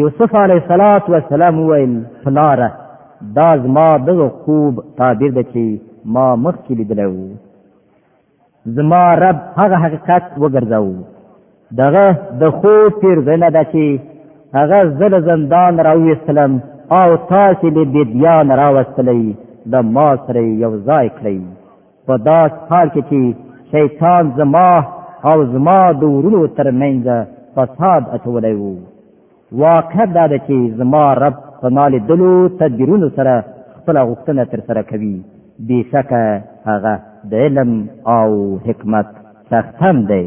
یوسف علیه الصلاۃ والسلام ویل فلاره دا زما دغه خوب تعبیر ده چې ما مخکې لیدلی وو زما رب هغه حقیقت وګرځاو دغه د خو تیر زنه ده چې هغه زل زندان راوېستلم او تاسو له بیان راوستلې د ما سره یو ځای کړئ په داس حال کې چې شیطان زما او زما د ورونو ترمنځ فساد اچولی وو واقع دا ده چې زما رب په مال دلو تدبیرونو سره خپل غوښتنه تر سره کوي بېشکه هغه د علم او حکمت څښتن دی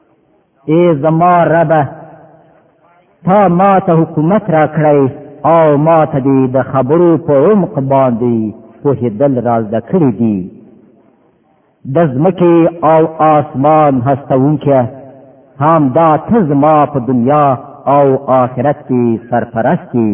ای زما ربه تا ما ته حکومت را کړی او ما ته دی د خبرو په عمق باندې پوهېدل را زده کړي دي د ځمکې او آسمان هستوونکې هم دا ته زما په دنیا او آخرت کې سرپرست یې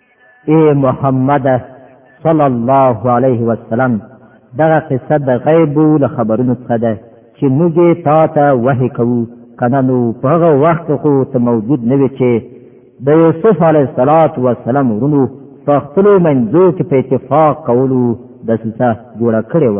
اے محمد صلی الله علیه وسلم دغه قصه د غیب له خبرونو څخه ده چې موږ تا ته وحی کوو کنه نو په هغه وخت خو ته موجود نه وې چې د یوسف علیه الصلاۃ والسلام ورونو په خپل منځو کې په اتفاق کولو د سلسله جوړه کړې و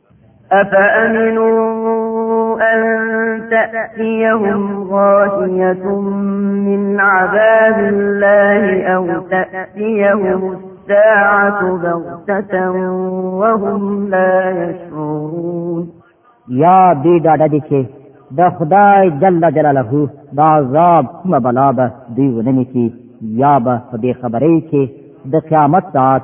افامنوا ان تأتيهم غاشية من عذاب الله او تأتيهم الساعة بغتة وهم لا يشعرون یا دې ډاډه دي چې د خدای جل جلاله دا عذاب کومه بلا به دوی ونه نیسي یا به په دې خبرې کې د قیامت ساعت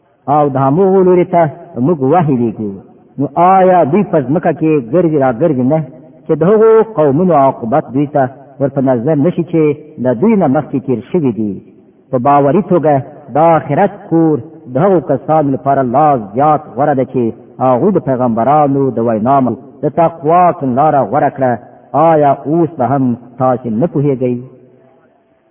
او د همو لوري ته موږ وحي لګو نو آیا دوی پس مکه کې ګرځي را ګرځي نه چې د هغو قومونو عاقبت دوی ته ورپه نظر نشي چې د دوی نه مخکې تیر شوي دي په باوري توګه د آخرت کور د هغو کسانو لپاره لا زیات غوره ده چې هغه د پیغمبرانو د وینامو د تقوا کړه لاره غوره کړه آیا اوس به هم تاسو نه پوهیږئ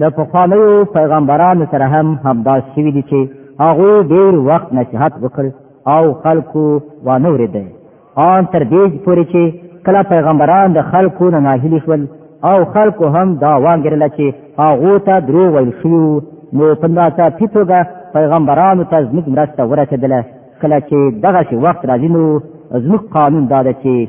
د پخوانیو پیغمبرانو سره هم همدا شوي دي چې هغوی ډیر وخت نصیحت وکړ او خلکو وانه ورېده آن تر دې پورې چې کله پیغمبران د خلکو نه ناهیلي شول او خلکو هم دا وانګرله چې هغو ته درو ویل شوي نو په داسې پیتوګه پیغمبرانو ته زموږ مرسته ورسېدله کله چې دغه وخت راځي نو زموږ قانون دا ده چې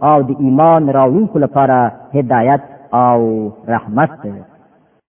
او د ایمان راوړونکو لپاره هدایت او رحمت دی